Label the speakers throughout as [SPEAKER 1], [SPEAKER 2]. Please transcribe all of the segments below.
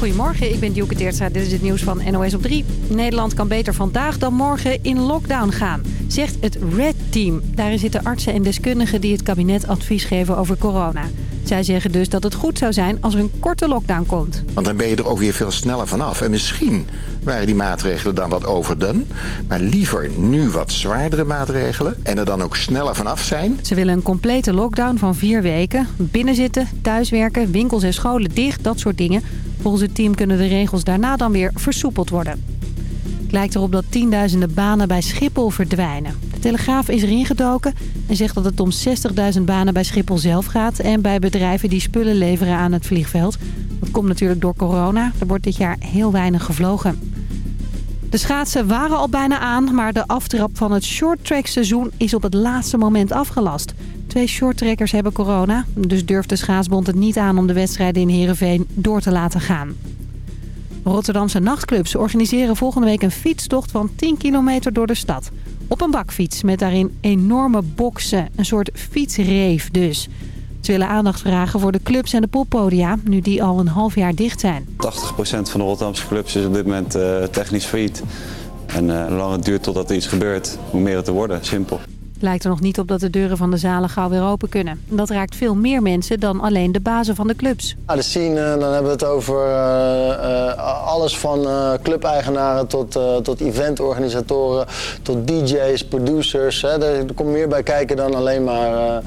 [SPEAKER 1] Goedemorgen, ik ben Dielke Teertstra. Dit is het nieuws van NOS op 3. Nederland kan beter vandaag dan morgen in lockdown gaan, zegt het Red Team. Daarin zitten artsen en deskundigen die het kabinet advies geven over corona. Zij zeggen dus dat het goed zou zijn als er een korte lockdown komt.
[SPEAKER 2] Want dan ben je er ook weer veel sneller vanaf. En misschien waren die maatregelen dan wat overdone. Maar liever nu wat zwaardere maatregelen. En er dan ook sneller vanaf zijn.
[SPEAKER 1] Ze willen een complete lockdown van vier weken. Binnenzitten, thuiswerken, winkels en scholen dicht, dat soort dingen. Volgens het team kunnen de regels daarna dan weer versoepeld worden. Het lijkt erop dat tienduizenden banen bij Schiphol verdwijnen. Telegraaf is erin gedoken en zegt dat het om 60.000 banen bij Schiphol zelf gaat... en bij bedrijven die spullen leveren aan het vliegveld. Dat komt natuurlijk door corona. Er wordt dit jaar heel weinig gevlogen. De schaatsen waren al bijna aan, maar de aftrap van het shorttrack seizoen is op het laatste moment afgelast. Twee shorttrackers hebben corona, dus durft de schaatsbond het niet aan om de wedstrijden in Heerenveen door te laten gaan. Rotterdamse nachtclubs organiseren volgende week een fietstocht van 10 kilometer door de stad. Op een bakfiets met daarin enorme boksen, een soort fietsreef dus. Ze willen aandacht vragen voor de clubs en de poppodia, nu die al een half jaar dicht zijn.
[SPEAKER 3] 80% van de Rotterdamse clubs is op dit moment uh, technisch failliet. En uh, hoe langer het duurt totdat er iets gebeurt, hoe meer het te worden, simpel.
[SPEAKER 1] Het lijkt er nog niet op dat de deuren van de zalen gauw weer open kunnen. Dat raakt veel meer mensen dan alleen de bazen van de clubs.
[SPEAKER 4] Ja, de scene, dan hebben we het over uh, uh, alles van uh, clubeigenaren tot, tot eventorganisatoren, tot DJ's, producers. Hè. Er, er komt meer bij kijken dan alleen maar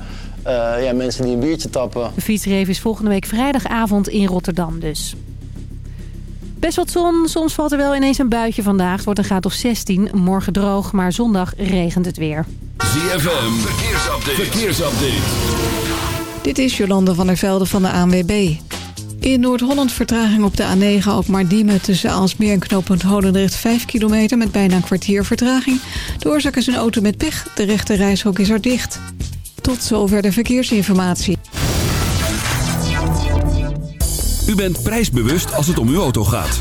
[SPEAKER 4] ja, mensen die een biertje tappen.
[SPEAKER 1] De fietsreef is volgende week vrijdagavond in Rotterdam dus. Best wat zon, soms valt er wel ineens een buitje vandaag. Het wordt een graad of 16, morgen droog, maar zondag regent het weer.
[SPEAKER 5] ZFM, verkeersupdate. verkeersupdate.
[SPEAKER 6] Dit is Jolande van der Velde van de ANWB. In Noord-Holland vertraging op de A9 ook maar Diemen tussen Aalsmeer en knooppunt Holendrecht 5 kilometer met bijna een kwartier vertraging. De oorzaak is een auto met pech, de rechte reishok is er dicht. Tot zover de verkeersinformatie.
[SPEAKER 5] U bent prijsbewust als het om uw auto gaat.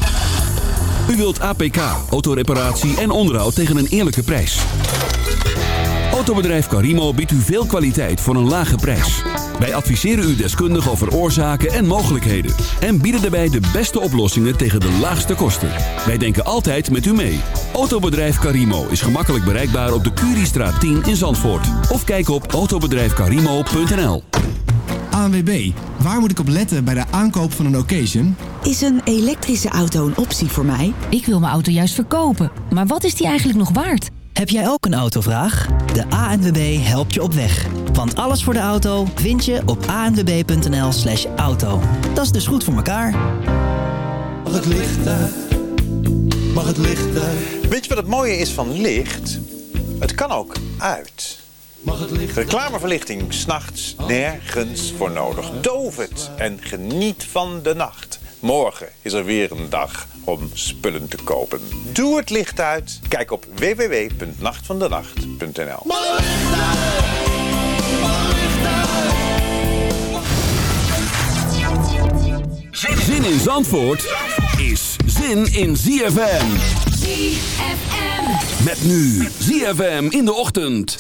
[SPEAKER 5] U wilt APK, autoreparatie en onderhoud tegen een eerlijke prijs. Autobedrijf Carimo biedt u veel kwaliteit voor een lage prijs. Wij adviseren u deskundig over oorzaken en mogelijkheden. En bieden daarbij de beste oplossingen tegen de laagste kosten. Wij denken altijd met u mee. Autobedrijf Carimo is gemakkelijk bereikbaar op de Curiestraat 10 in Zandvoort. Of kijk op autobedrijfcarimo.nl
[SPEAKER 7] ANWB, waar moet ik op letten bij de aankoop van een occasion?
[SPEAKER 8] Is een elektrische auto een optie voor mij?
[SPEAKER 9] Ik wil mijn auto juist verkopen, maar wat is die eigenlijk nog waard?
[SPEAKER 10] Heb jij ook een autovraag? De ANWB helpt je op weg. Want alles voor de auto vind je op anwb.nl slash auto. Dat is dus goed voor elkaar.
[SPEAKER 11] Mag het licht uit? Mag het licht uit?
[SPEAKER 12] Weet je wat het mooie is van licht? Het kan ook uit.
[SPEAKER 11] Mag het licht
[SPEAKER 12] Reclameverlichting, s'nachts nergens voor nodig. Doof het en geniet van de nacht. Morgen is er weer een dag om spullen te kopen. Doe het licht uit. Kijk op www.nachtvandenacht.nl
[SPEAKER 5] Zin in Zandvoort is zin in ZFM.
[SPEAKER 13] ZFM.
[SPEAKER 5] Met nu ZFM in de ochtend.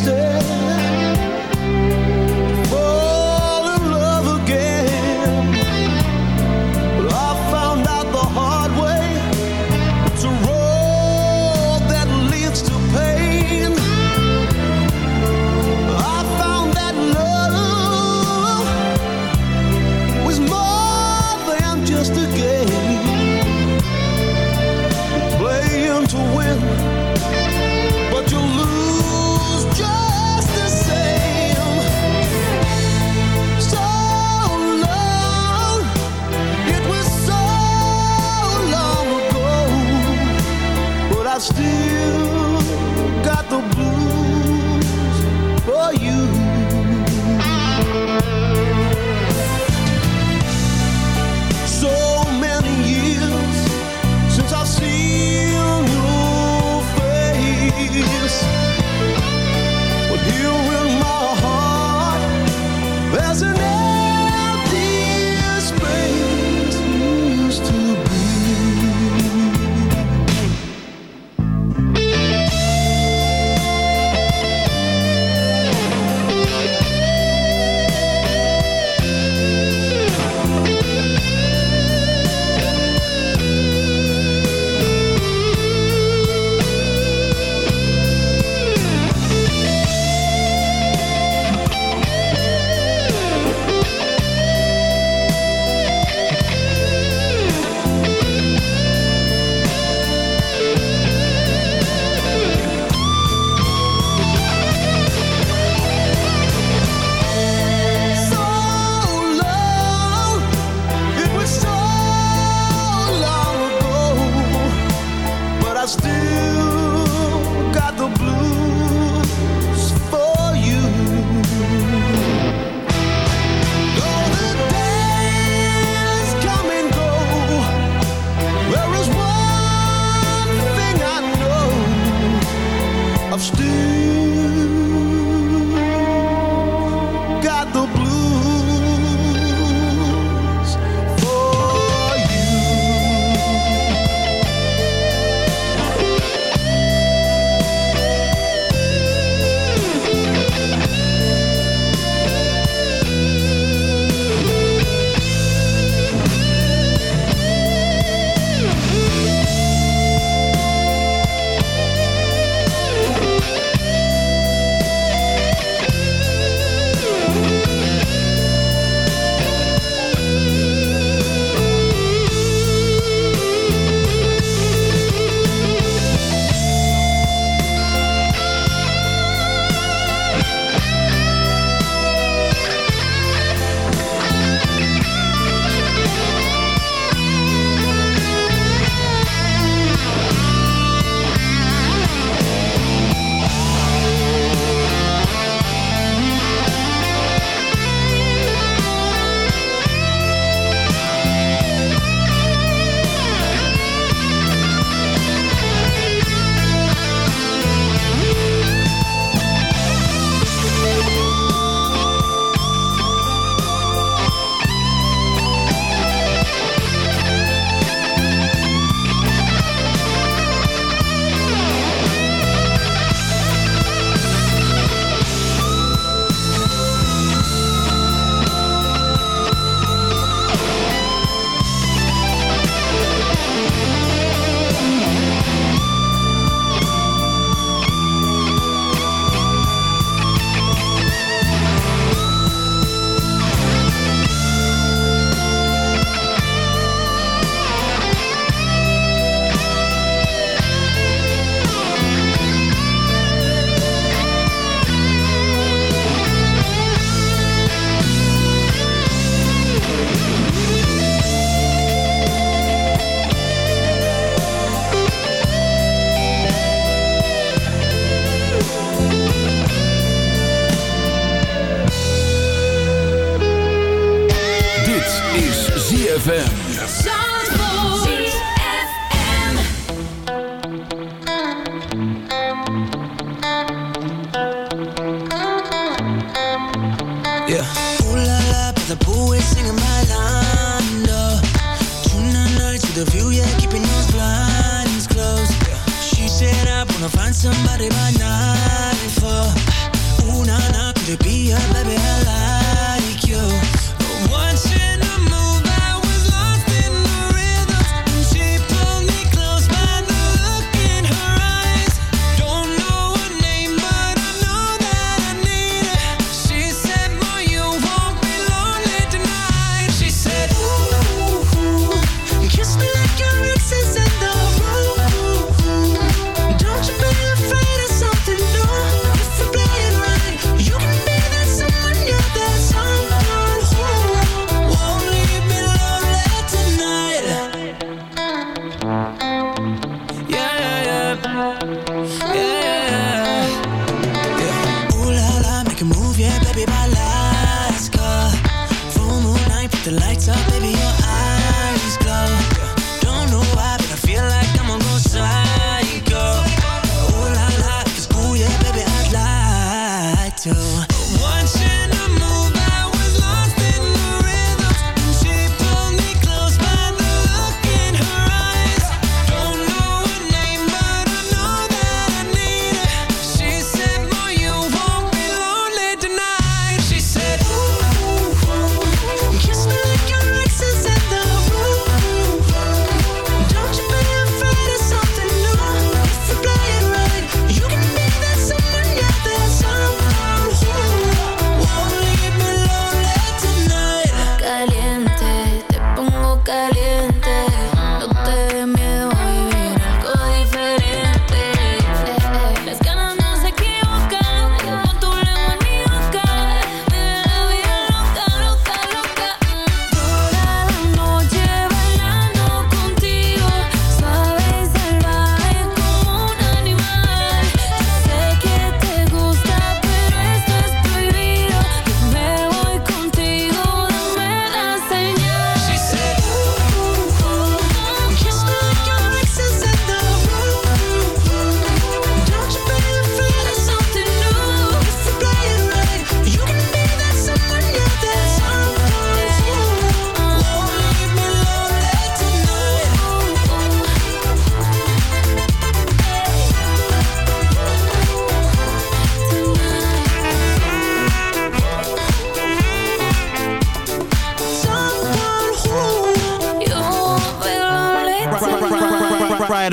[SPEAKER 11] Easy.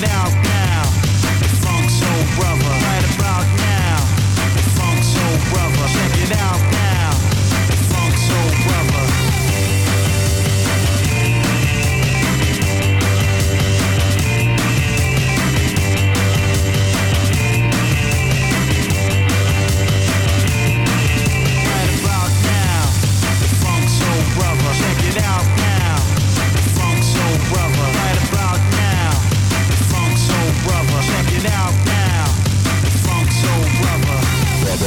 [SPEAKER 14] now.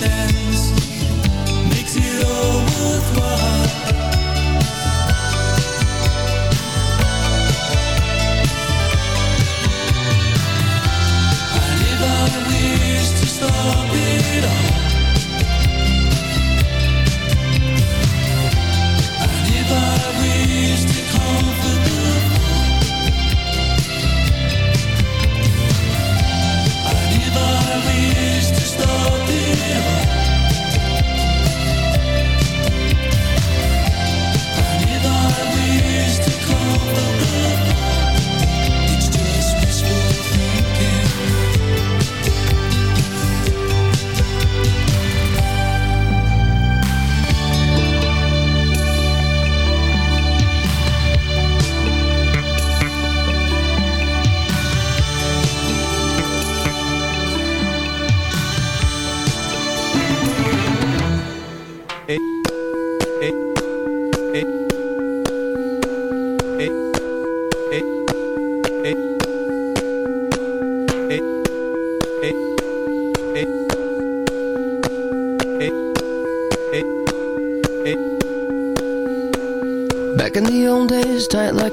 [SPEAKER 15] He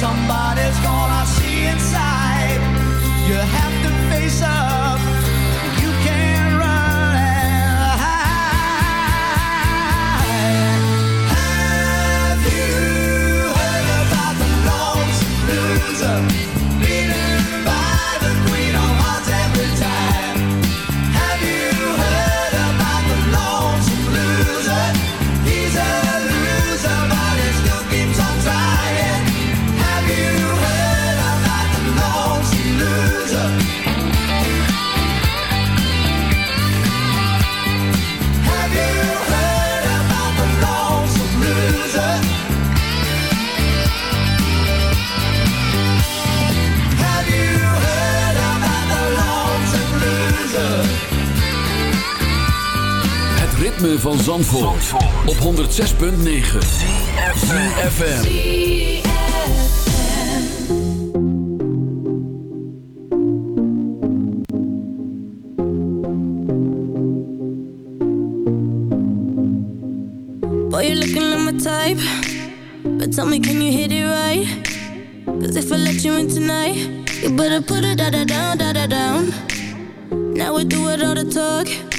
[SPEAKER 11] somebody's gonna
[SPEAKER 5] van Zandvoort, op 106.9 FM
[SPEAKER 13] Boy, you're looking like my type But tell me, can you hit it right? Cause if I let you in tonight You better put it da-da down, da-da down Now we do it all the talk.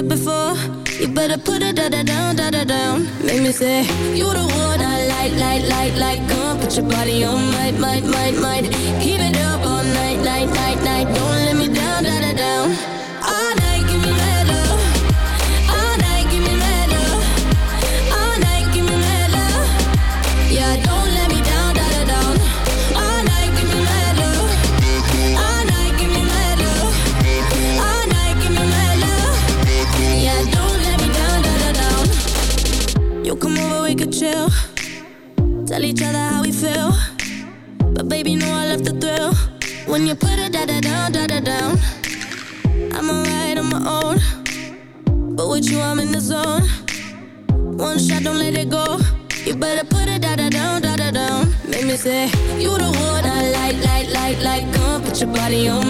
[SPEAKER 13] it before. You better put it da da down, da da down. Make me say you the one I like, like, like, like. Come put your body on, might, might, might, might. Keep it up all night, night, night, night. Don't let me body on,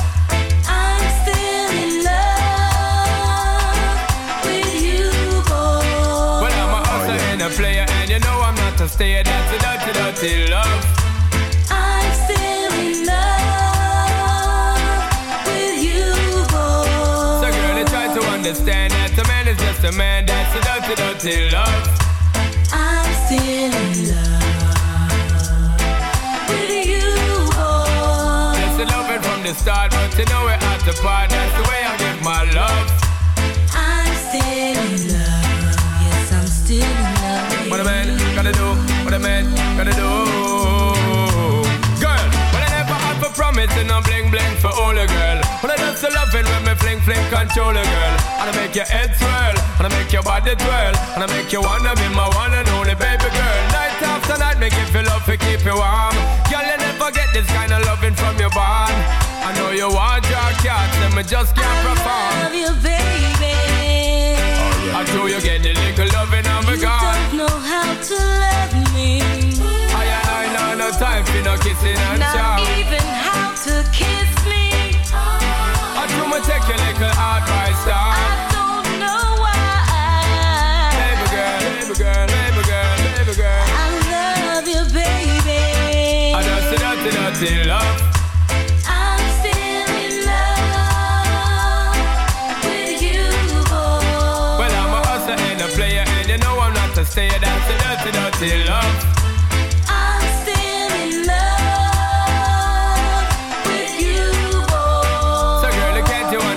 [SPEAKER 16] Know I'm a. That's a dirty, dirty love.
[SPEAKER 17] I'm still in love with you, boy.
[SPEAKER 16] So, girl, they try to understand that a man is just a man. That's a dirty, dirty love.
[SPEAKER 17] I'm still in love with you, boy.
[SPEAKER 16] Just a loving from the start, but you know we're at the part. That's the way I give my love. But I just love it when me fling fling control a girl. And I make your head swirl, and I make your body twirl, and I make you wanna be my one and only baby girl. Night after night, make you feel love to keep you warm. Girl, you never get this kind of loving from your bond. I know you want your cat, and me just can't perform.
[SPEAKER 17] I Love you, baby.
[SPEAKER 16] I do you get the little loving of a
[SPEAKER 17] You
[SPEAKER 16] God.
[SPEAKER 17] don't know how to love me.
[SPEAKER 16] I ain't know no time for no kissing and
[SPEAKER 17] Not even how to kiss me.
[SPEAKER 16] I me take your advice down.
[SPEAKER 17] Don't know why.
[SPEAKER 16] Baby girl, baby girl, baby girl, baby girl.
[SPEAKER 17] I love you, baby.
[SPEAKER 16] I see dirty, dirty love.
[SPEAKER 17] I'm still in love with you, boy.
[SPEAKER 16] Well, I'm a hustler and a player, and you know I'm not a stayer. That's a dirty, dirty love.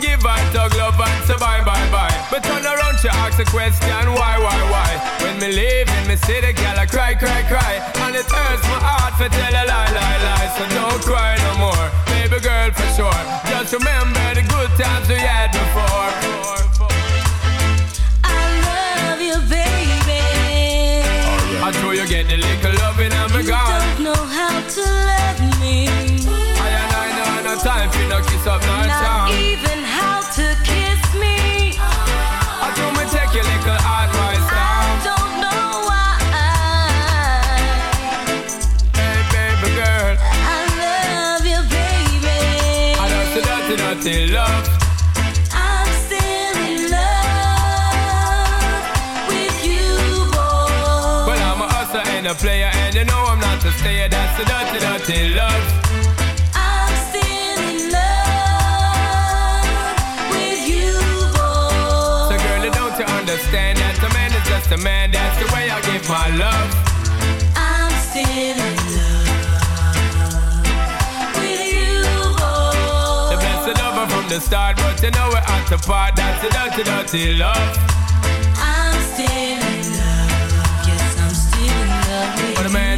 [SPEAKER 16] Hey, I do me give I talk love and say bye, bye, bye. But turn around, she ask a question, why, why, why? When me leave in me city, girl, I cry, cry, cry. And it hurts my heart for tell a lie, lie, lie. So don't cry no more, baby girl, for sure. Just remember the good times we had before.
[SPEAKER 17] I love you, baby.
[SPEAKER 16] I know you get the little loving and me
[SPEAKER 17] You
[SPEAKER 16] gone.
[SPEAKER 17] don't know how to love me.
[SPEAKER 16] I and I know no time for no kiss up, no
[SPEAKER 17] Not
[SPEAKER 16] say that's the dirty, dirty love. Understand that a man is just a man, that's the way I give my love.
[SPEAKER 13] I'm still in love with you, boy.
[SPEAKER 16] The best of lover from the start, but you know we're at the part, that's the dirty, dirty love.
[SPEAKER 13] I'm still in love, yes, I'm still in love with you.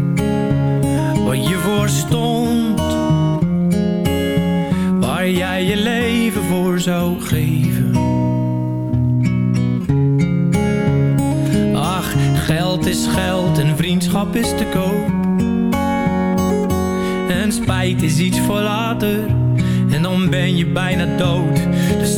[SPEAKER 18] voor zou geven. Ach, geld is geld en vriendschap is te koop. En spijt is iets voor later en dan ben je bijna dood. Dus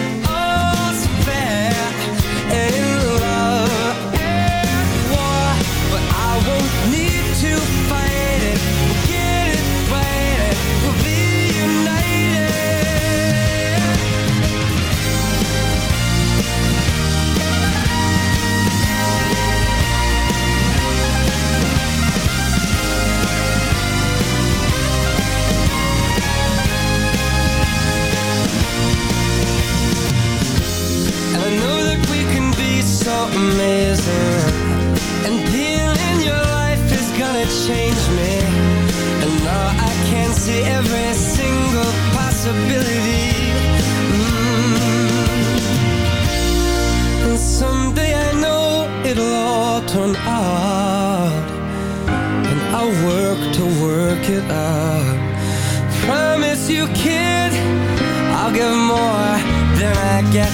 [SPEAKER 19] amazing. And in your life is gonna change me. And now I can see every single possibility. Mm. And someday I know it'll all turn out. And I'll work to work it out. Promise you, kid, I'll give more than I get,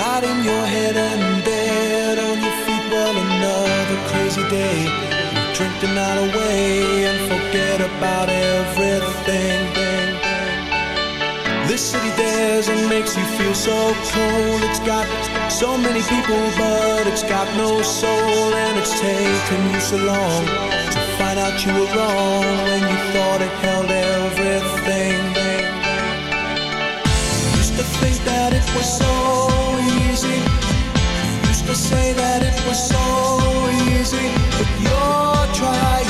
[SPEAKER 11] Lighting your head and bed on your feet Well, another crazy day. You drink the night away and forget about everything. This city dares and makes you feel so cold It's got so many people but it's got no soul. And it's taken you so long to find out you were wrong When you thought it held everything. Used to think that it was so. To say that it was so easy. But you're trying,